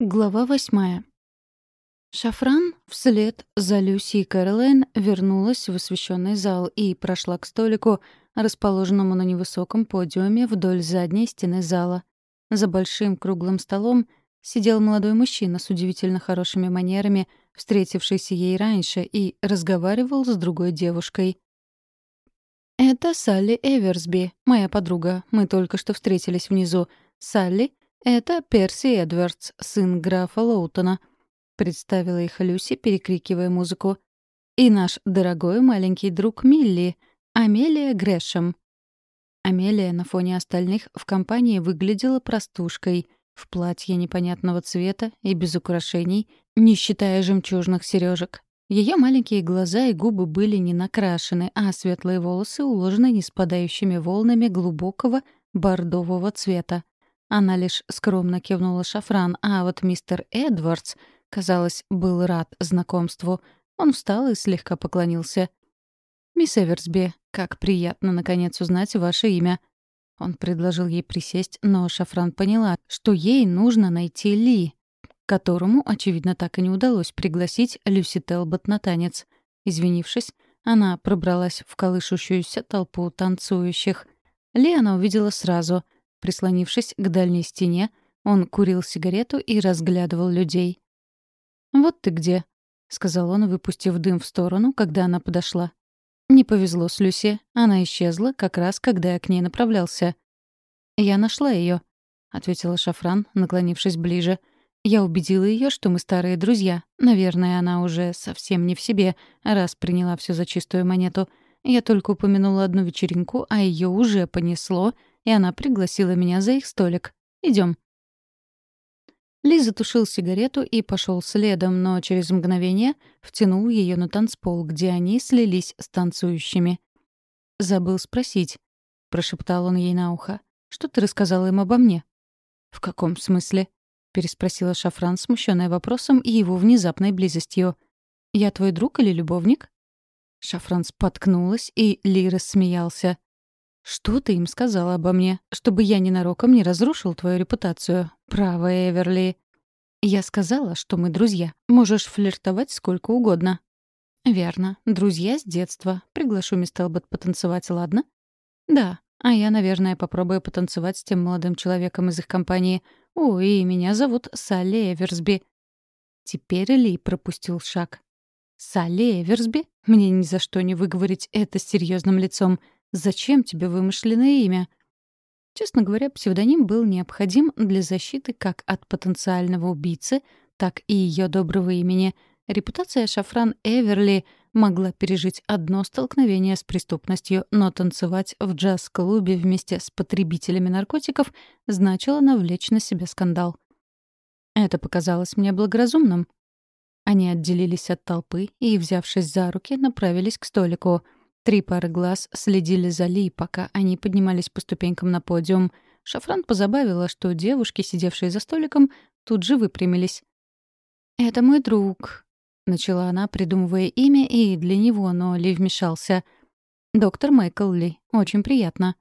Глава восьмая. Шафран вслед за Люси и Кэролайн вернулась в освещенный зал и прошла к столику, расположенному на невысоком подиуме вдоль задней стены зала. За большим круглым столом сидел молодой мужчина с удивительно хорошими манерами, встретившийся ей раньше, и разговаривал с другой девушкой. «Это Салли Эверсби, моя подруга. Мы только что встретились внизу. Салли «Это Перси Эдвардс, сын графа Лоутона», — представила их Люси, перекрикивая музыку. «И наш дорогой маленький друг Милли, Амелия Грэшем». Амелия на фоне остальных в компании выглядела простушкой, в платье непонятного цвета и без украшений, не считая жемчужных сережек. Ее маленькие глаза и губы были не накрашены, а светлые волосы уложены неспадающими волнами глубокого бордового цвета. Она лишь скромно кивнула шафран, а вот мистер Эдвардс, казалось, был рад знакомству. Он встал и слегка поклонился. «Мисс Эверсби, как приятно, наконец, узнать ваше имя». Он предложил ей присесть, но Шафран поняла, что ей нужно найти Ли, которому, очевидно, так и не удалось пригласить Люси Телбот на танец. Извинившись, она пробралась в колышущуюся толпу танцующих. Ли она увидела сразу — Прислонившись к дальней стене, он курил сигарету и разглядывал людей. «Вот ты где», — сказал он, выпустив дым в сторону, когда она подошла. «Не повезло с Люси. Она исчезла как раз, когда я к ней направлялся». «Я нашла ее, ответила Шафран, наклонившись ближе. «Я убедила ее, что мы старые друзья. Наверное, она уже совсем не в себе, раз приняла все за чистую монету. Я только упомянула одну вечеринку, а ее уже понесло, и она пригласила меня за их столик. Идем. Ли затушил сигарету и пошел следом, но через мгновение втянул ее на танцпол, где они слились с танцующими. «Забыл спросить», — прошептал он ей на ухо. «Что ты рассказала им обо мне?» «В каком смысле?» — переспросила Шафран, смущенная вопросом и его внезапной близостью. «Я твой друг или любовник?» Шафран споткнулась, и Ли рассмеялся. «Что ты им сказала обо мне, чтобы я ненароком не разрушил твою репутацию? Право, Эверли». «Я сказала, что мы друзья. Можешь флиртовать сколько угодно». «Верно. Друзья с детства. Приглашу мисс Телбот потанцевать, ладно?» «Да. А я, наверное, попробую потанцевать с тем молодым человеком из их компании. О, и меня зовут Салли Эверсби». Теперь Ли пропустил шаг. «Салли Эверсби? Мне ни за что не выговорить это с серьезным лицом. Зачем тебе вымышленное имя? Честно говоря, псевдоним был необходим для защиты как от потенциального убийцы, так и ее доброго имени. Репутация Шафран Эверли могла пережить одно столкновение с преступностью, но танцевать в джаз-клубе вместе с потребителями наркотиков значило навлечь на себя скандал. Это показалось мне благоразумным. Они отделились от толпы и, взявшись за руки, направились к столику — Три пары глаз следили за Ли, пока они поднимались по ступенькам на подиум. Шафран позабавила, что девушки, сидевшие за столиком, тут же выпрямились. «Это мой друг», — начала она, придумывая имя и для него, но Ли вмешался. «Доктор Майкл Ли. Очень приятно».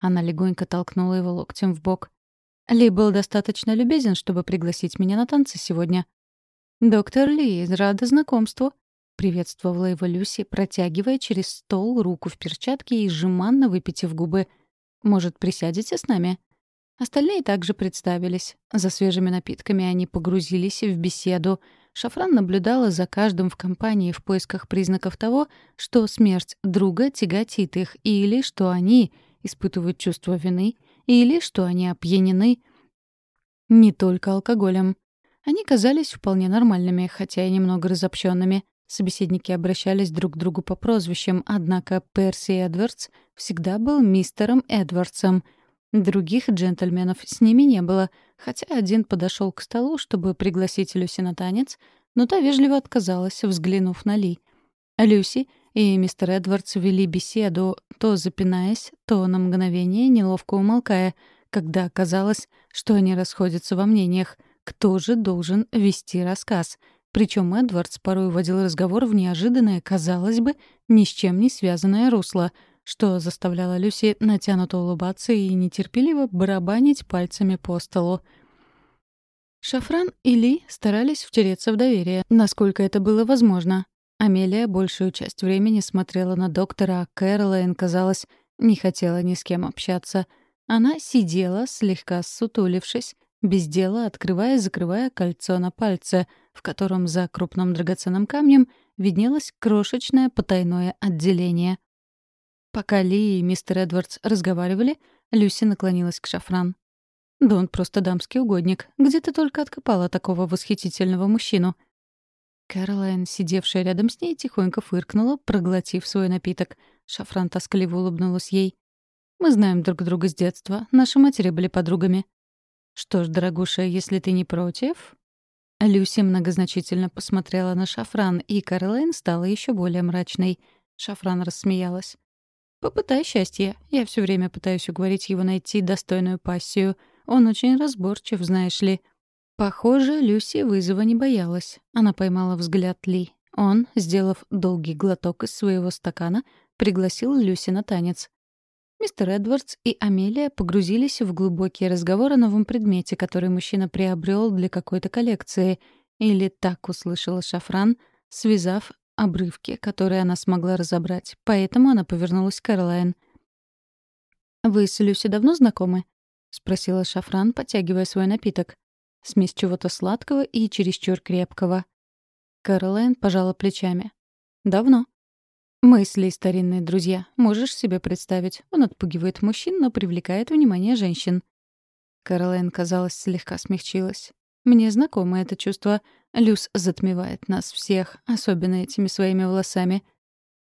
Она легонько толкнула его локтем в бок. Ли был достаточно любезен, чтобы пригласить меня на танцы сегодня. «Доктор Ли, рада знакомству», приветствовала его Люси, протягивая через стол руку в перчатке и жеманно выпитив губы. «Может, присядете с нами?» Остальные также представились. За свежими напитками они погрузились в беседу. Шафран наблюдала за каждым в компании в поисках признаков того, что смерть друга тяготит их, или что они испытывают чувство вины, или что они опьянены не только алкоголем. Они казались вполне нормальными, хотя и немного разобщенными. Собеседники обращались друг к другу по прозвищам, однако Перси Эдвардс всегда был мистером Эдвардсом. Других джентльменов с ними не было, хотя один подошел к столу, чтобы пригласить Люси на танец, но та вежливо отказалась, взглянув на Ли. Люси и мистер Эдвардс вели беседу, то запинаясь, то на мгновение неловко умолкая, когда оказалось, что они расходятся во мнениях, кто же должен вести рассказ — причем Эдвардс порой уводил разговор в неожиданное, казалось бы, ни с чем не связанное русло, что заставляло Люси натянуто улыбаться и нетерпеливо барабанить пальцами по столу. Шафран и Ли старались втереться в доверие, насколько это было возможно. Амелия большую часть времени смотрела на доктора, а Кэролайн, казалось, не хотела ни с кем общаться. Она сидела, слегка ссутулившись, без дела открывая и закрывая кольцо на пальце, в котором за крупным драгоценным камнем виднелось крошечное потайное отделение. Пока Ли и мистер Эдвардс разговаривали, Люси наклонилась к Шафран. «Да он просто дамский угодник. Где ты только откопала такого восхитительного мужчину?» Кэролайн, сидевшая рядом с ней, тихонько фыркнула, проглотив свой напиток. Шафран тоскливо улыбнулась ей. «Мы знаем друг друга с детства. Наши матери были подругами». «Что ж, дорогуша, если ты не против...» Люси многозначительно посмотрела на Шафран, и Кэролайн стала еще более мрачной. Шафран рассмеялась. «Попытай счастье. Я все время пытаюсь уговорить его найти достойную пассию. Он очень разборчив, знаешь ли». Похоже, Люси вызова не боялась. Она поймала взгляд Ли. Он, сделав долгий глоток из своего стакана, пригласил Люси на танец. Мистер Эдвардс и Амелия погрузились в глубокий разговор о новом предмете, который мужчина приобрел для какой-то коллекции. Или так услышала Шафран, связав обрывки, которые она смогла разобрать. Поэтому она повернулась к Кэролайн. «Вы с Люси давно знакомы?» — спросила Шафран, подтягивая свой напиток. Смесь чего-то сладкого и чересчур крепкого. Кэролайн пожала плечами. «Давно». «Мысли, старинные друзья. Можешь себе представить. Он отпугивает мужчин, но привлекает внимание женщин». Кэролайн, казалось, слегка смягчилась. Мне знакомо это чувство. Люс затмевает нас всех, особенно этими своими волосами.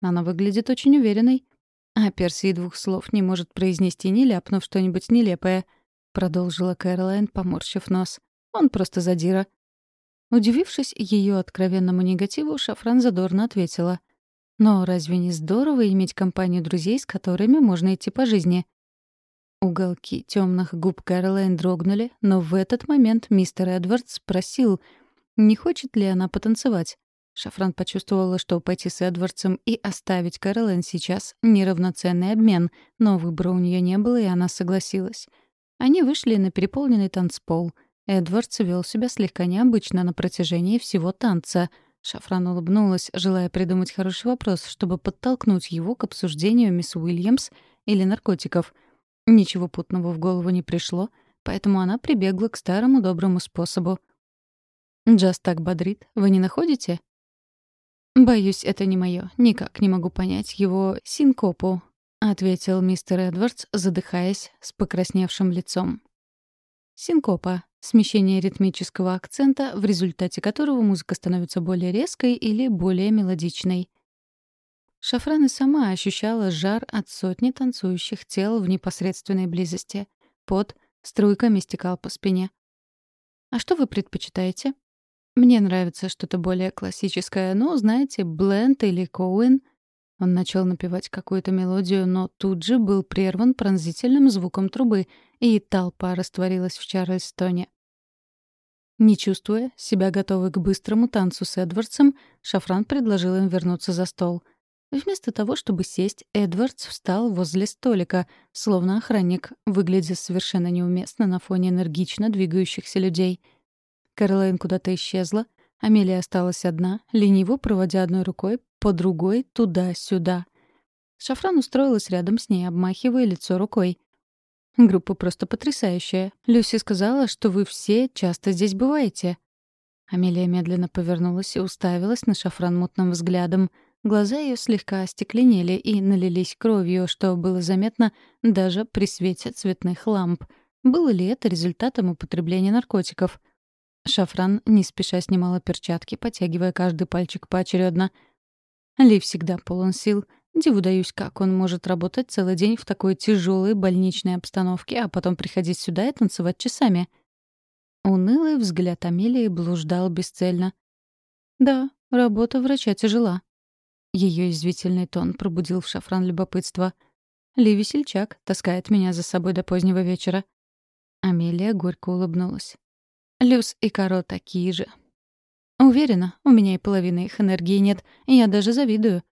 Она выглядит очень уверенной. А Перси двух слов не может произнести, не ляпнув что-нибудь нелепое. Продолжила Кэролайн, поморщив нос. Он просто задира. Удивившись ее откровенному негативу, Шафран задорно ответила. «Но разве не здорово иметь компанию друзей, с которыми можно идти по жизни?» Уголки темных губ Кэролайн дрогнули, но в этот момент мистер Эдвардс спросил, не хочет ли она потанцевать. Шафран почувствовала, что пойти с Эдвардсом и оставить Кэролайн сейчас — неравноценный обмен, но выбора у нее не было, и она согласилась. Они вышли на переполненный танцпол. Эдвардс вел себя слегка необычно на протяжении всего танца. Шафран улыбнулась, желая придумать хороший вопрос, чтобы подтолкнуть его к обсуждению мисс Уильямс или наркотиков — Ничего путного в голову не пришло, поэтому она прибегла к старому доброму способу. «Джаз так бодрит, вы не находите?» «Боюсь, это не моё. Никак не могу понять его синкопу», — ответил мистер Эдвардс, задыхаясь с покрасневшим лицом. Синкопа — смещение ритмического акцента, в результате которого музыка становится более резкой или более мелодичной. Шафран и сама ощущала жар от сотни танцующих тел в непосредственной близости. Пот струйками стекал по спине. «А что вы предпочитаете?» «Мне нравится что-то более классическое, но, знаете, Бленд или Коуэн». Он начал напевать какую-то мелодию, но тут же был прерван пронзительным звуком трубы, и толпа растворилась в Чарльстоне. Не чувствуя себя готовой к быстрому танцу с Эдвардсом, Шафран предложил им вернуться за стол — Вместо того, чтобы сесть, Эдвардс встал возле столика, словно охранник, выглядя совершенно неуместно на фоне энергично двигающихся людей. Кэролайн куда-то исчезла, Амелия осталась одна, лениво проводя одной рукой по другой туда-сюда. Шафран устроилась рядом с ней, обмахивая лицо рукой. «Группа просто потрясающая. Люси сказала, что вы все часто здесь бываете». Амелия медленно повернулась и уставилась на Шафран мутным взглядом — Глаза ее слегка остекленели и налились кровью, что было заметно даже при свете цветных ламп. Было ли это результатом употребления наркотиков? Шафран не спеша снимала перчатки, потягивая каждый пальчик поочередно. Ли всегда полон сил. Диву даюсь, как он может работать целый день в такой тяжелой больничной обстановке, а потом приходить сюда и танцевать часами. Унылый взгляд Амелии блуждал бесцельно. «Да, работа врача тяжела», ее извительный тон пробудил в шафран любопытство. Ли весельчак таскает меня за собой до позднего вечера. Амелия горько улыбнулась. Люс и Каро такие же. Уверена, у меня и половины их энергии нет, и я даже завидую. —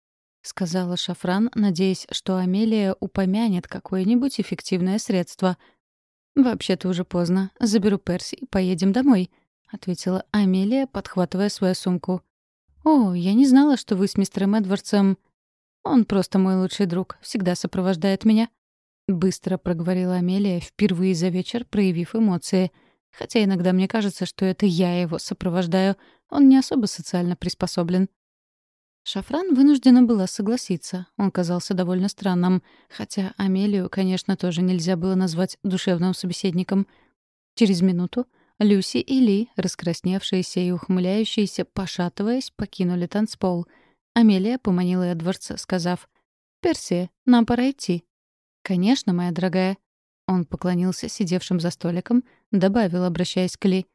сказала Шафран, надеясь, что Амелия упомянет какое-нибудь эффективное средство. «Вообще-то уже поздно. Заберу Перси и поедем домой», ответила Амелия, подхватывая свою сумку. «О, я не знала, что вы с мистером Эдвардсом...» «Он просто мой лучший друг, всегда сопровождает меня», — быстро проговорила Амелия, впервые за вечер проявив эмоции. «Хотя иногда мне кажется, что это я его сопровождаю. Он не особо социально приспособлен». Шафран вынуждена была согласиться. Он казался довольно странным, хотя Амелию, конечно, тоже нельзя было назвать душевным собеседником. Через минуту Люси и Ли, раскрасневшиеся и ухмыляющиеся, пошатываясь, покинули танцпол. Амелия поманила Эдвардса, сказав, «Перси, нам пора идти». «Конечно, моя дорогая». Он поклонился сидевшим за столиком, добавил, обращаясь к Ли.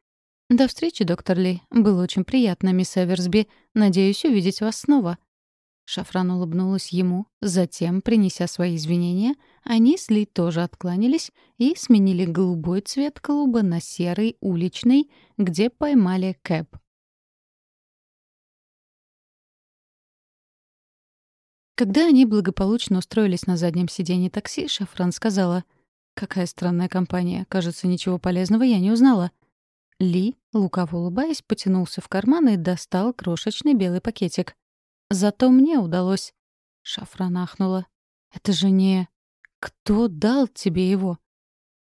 «До встречи, доктор Ли. Было очень приятно, мисс Эверсби. Надеюсь увидеть вас снова». Шафран улыбнулась ему, затем, принеся свои извинения, они с Ли тоже откланялись и сменили голубой цвет клуба на серый уличный, где поймали Кэп. Когда они благополучно устроились на заднем сиденье такси, Шафран сказала, «Какая странная компания. Кажется, ничего полезного я не узнала». Ли, лукаво улыбаясь, потянулся в карман и достал крошечный белый пакетик. Зато мне удалось. Шафран ахнула. Это же не... Кто дал тебе его?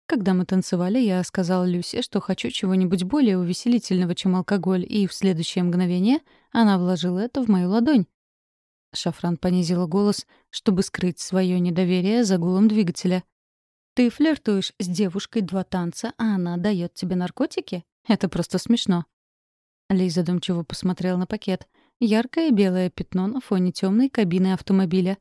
Когда мы танцевали, я сказал Люсе, что хочу чего-нибудь более увеселительного, чем алкоголь, и в следующее мгновение она вложила это в мою ладонь. Шафран понизила голос, чтобы скрыть свое недоверие за гулом двигателя. «Ты флиртуешь с девушкой два танца, а она дает тебе наркотики? Это просто смешно». Ли задумчиво посмотрел на пакет. Яркое белое пятно на фоне темной кабины автомобиля.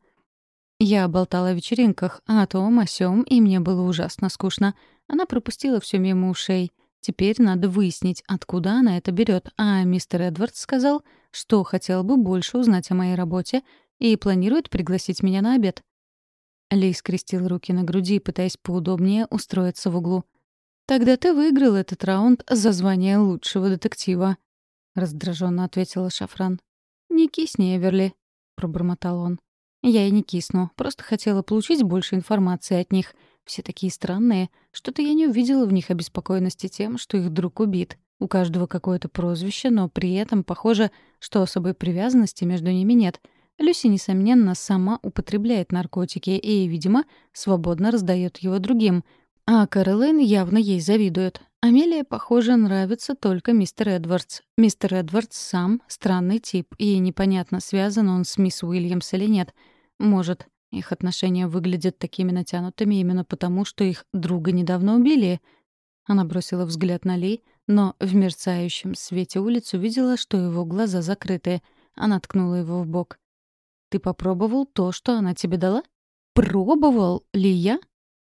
Я болтала о вечеринках, а о том, о сём, и мне было ужасно скучно. Она пропустила все мимо ушей. Теперь надо выяснить, откуда она это берет. А мистер Эдвардс сказал, что хотел бы больше узнать о моей работе и планирует пригласить меня на обед. Ли скрестил руки на груди, пытаясь поудобнее устроиться в углу. «Тогда ты выиграл этот раунд за звание лучшего детектива», — раздраженно ответила Шафран. «Не кисни, Эверли», — пробормотал он. «Я и не кисну, просто хотела получить больше информации от них. Все такие странные. Что-то я не увидела в них обеспокоенности тем, что их друг убит. У каждого какое-то прозвище, но при этом похоже, что особой привязанности между ними нет. Люси, несомненно, сама употребляет наркотики и, видимо, свободно раздает его другим. А Кэролайн явно ей завидует. Амелия, похоже, нравится только мистер Эдвардс. Мистер Эдвардс сам странный тип, и непонятно, связан он с мисс Уильямс или нет. Может, их отношения выглядят такими натянутыми именно потому, что их друга недавно убили. Она бросила взгляд на Ли, но в мерцающем свете улиц увидела, что его глаза закрыты. Она ткнула его в бок. «Ты попробовал то, что она тебе дала?» «Пробовал? Ли я?»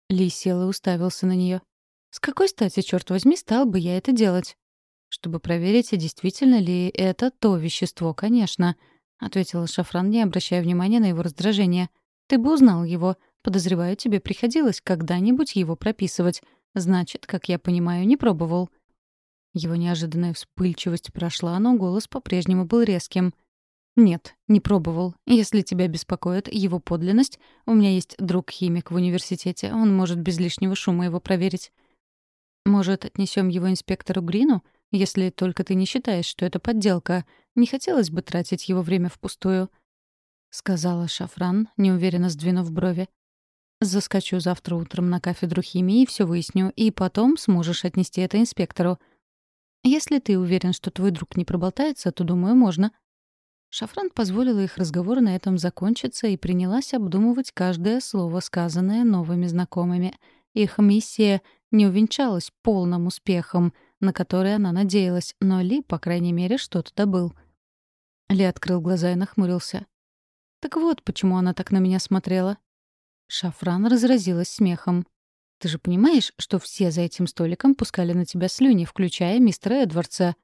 Ли сел и уставился на нее. С какой стати, черт возьми, стал бы я это делать? Чтобы проверить, действительно ли это то вещество, конечно, ответила Шафран, не обращая внимания на его раздражение. Ты бы узнал его. Подозреваю, тебе приходилось когда-нибудь его прописывать. Значит, как я понимаю, не пробовал. Его неожиданная вспыльчивость прошла, но голос по-прежнему был резким. «Нет, не пробовал. Если тебя беспокоит его подлинность, у меня есть друг-химик в университете. Он может без лишнего шума его проверить. Может, отнесем его инспектору Грину? Если только ты не считаешь, что это подделка. Не хотелось бы тратить его время впустую», — сказала Шафран, неуверенно сдвинув брови. «Заскочу завтра утром на кафедру химии все выясню, и потом сможешь отнести это инспектору. Если ты уверен, что твой друг не проболтается, то, думаю, можно». Шафран позволила их разговору на этом закончиться и принялась обдумывать каждое слово, сказанное новыми знакомыми. Их миссия не увенчалась полным успехом, на который она надеялась, но Ли, по крайней мере, что-то добыл. Ли открыл глаза и нахмурился. «Так вот, почему она так на меня смотрела». Шафран разразилась смехом. «Ты же понимаешь, что все за этим столиком пускали на тебя слюни, включая мистера Эдвардса?»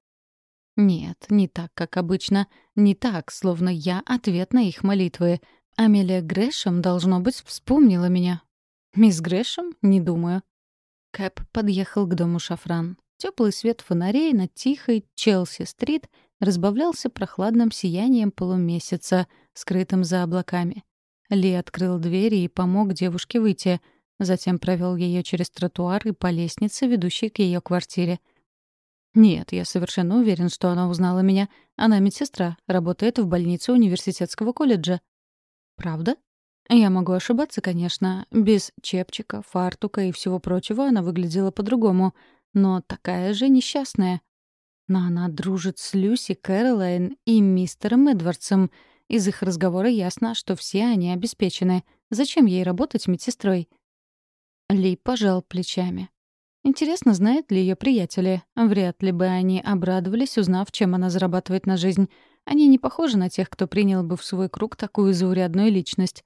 «Нет, не так, как обычно. Не так, словно я ответ на их молитвы. Амелия Грэшем, должно быть, вспомнила меня». «Мисс Грэшем? Не думаю. Кэп подъехал к дому Шафран. Теплый свет фонарей над тихой Челси-стрит разбавлялся прохладным сиянием полумесяца, скрытым за облаками. Ли открыл двери и помог девушке выйти, затем провел ее через тротуар и по лестнице, ведущей к ее квартире. «Нет, я совершенно уверен, что она узнала меня. Она медсестра, работает в больнице университетского колледжа». «Правда?» Я могу ошибаться, конечно. Без чепчика, фартука и всего прочего она выглядела по-другому. Но такая же несчастная. Но она дружит с Люси, Кэролайн и мистером Эдвардсом. Из их разговора ясно, что все они обеспечены. Зачем ей работать медсестрой? Ли пожал плечами. Интересно, знают ли ее приятели? Вряд ли бы они обрадовались, узнав, чем она зарабатывает на жизнь. Они не похожи на тех, кто принял бы в свой круг такую заурядную личность.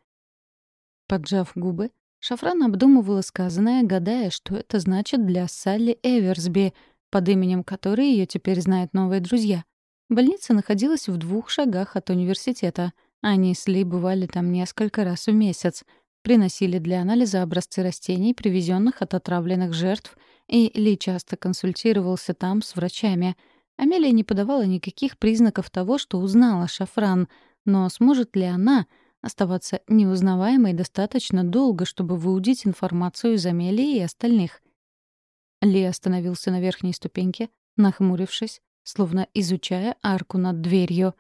Поджав губы, Шафран обдумывала сказанное, гадая, что это значит для Салли Эверсби, под именем которой ее теперь знают новые друзья. Больница находилась в двух шагах от университета. Они с Ли бывали там несколько раз в месяц, приносили для анализа образцы растений, привезенных от отравленных жертв, и Ли часто консультировался там с врачами. Амелия не подавала никаких признаков того, что узнала Шафран, но сможет ли она оставаться неузнаваемой достаточно долго, чтобы выудить информацию из Амелии и остальных. Ли остановился на верхней ступеньке, нахмурившись, словно изучая арку над дверью.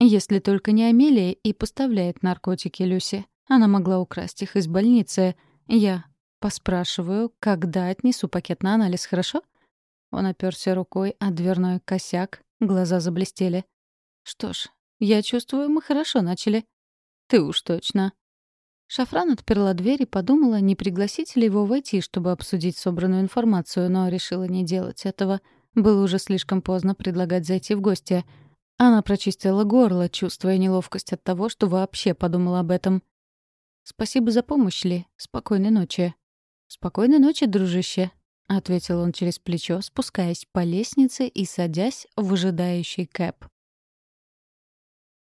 Если только не Амелия и поставляет наркотики Люси. Она могла украсть их из больницы. Я поспрашиваю, когда отнесу пакет на анализ, хорошо? Он оперся рукой о дверной косяк, глаза заблестели. Что ж, я чувствую, мы хорошо начали. Ты уж точно. Шафран отперла дверь и подумала, не пригласить ли его войти, чтобы обсудить собранную информацию, но решила не делать этого. Было уже слишком поздно предлагать зайти в гости. Она прочистила горло, чувствуя неловкость от того, что вообще подумала об этом. «Спасибо за помощь, Ли. Спокойной ночи». «Спокойной ночи, дружище», — ответил он через плечо, спускаясь по лестнице и садясь в ожидающий кэп.